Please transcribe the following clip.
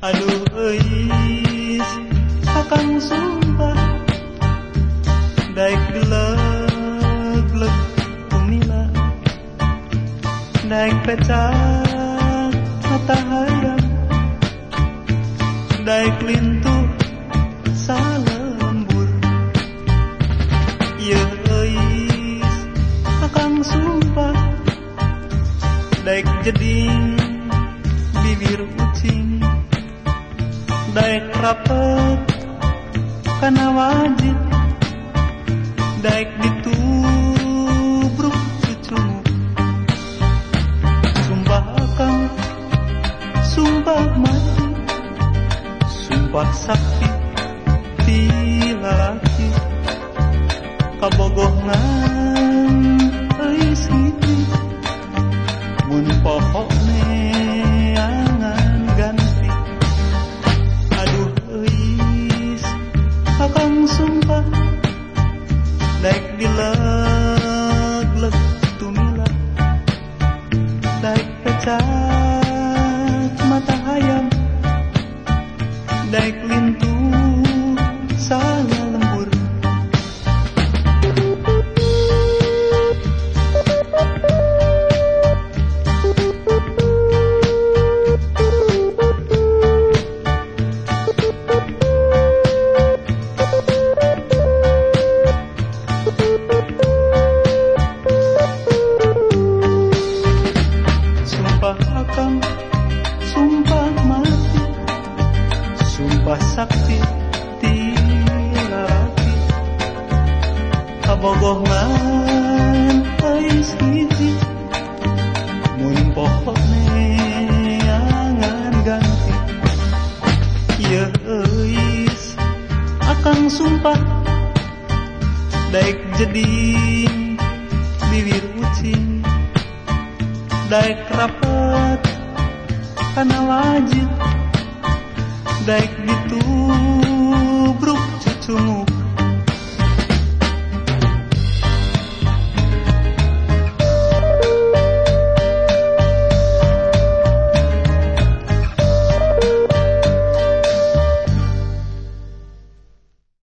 Aduh eis Akang sumpah. Daik geleg leg umila Daik pecah mata hayam Daik lintuh salembur. Ye eis Akang sumpah. Daik jeding bibir ucing Daik rapet kana wajib. Daik ditubruk cucumu Sumpah akang Sumpah mati. Sumpah sakti Ti lalaki Kabogohan Akang sumpah Daik dileg-leg Sumpah sakti Tilaki. Kabogohan Ais hiji Mun pokok neangan ganti. Ya eis Akang sumpah. Daik jeding Bibir ucing Daik rapat Kana wajib Daik ditubruk cucumu